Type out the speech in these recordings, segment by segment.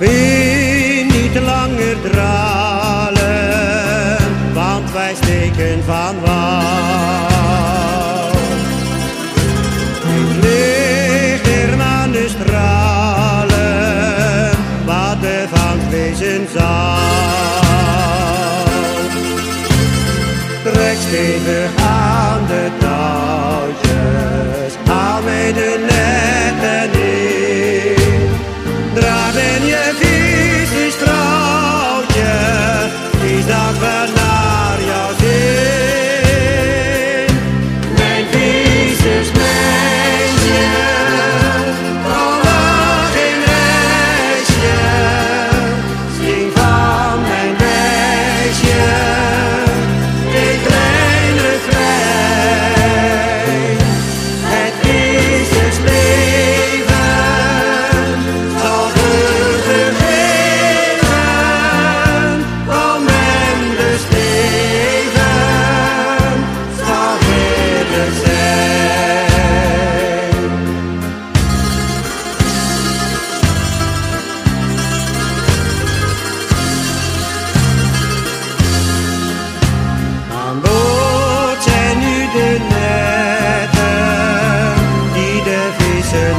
u niet langer dralen, want wij steken van wal. Ik lig hier aan de stralen, wat de vangst wezen zal. Trek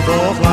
van toch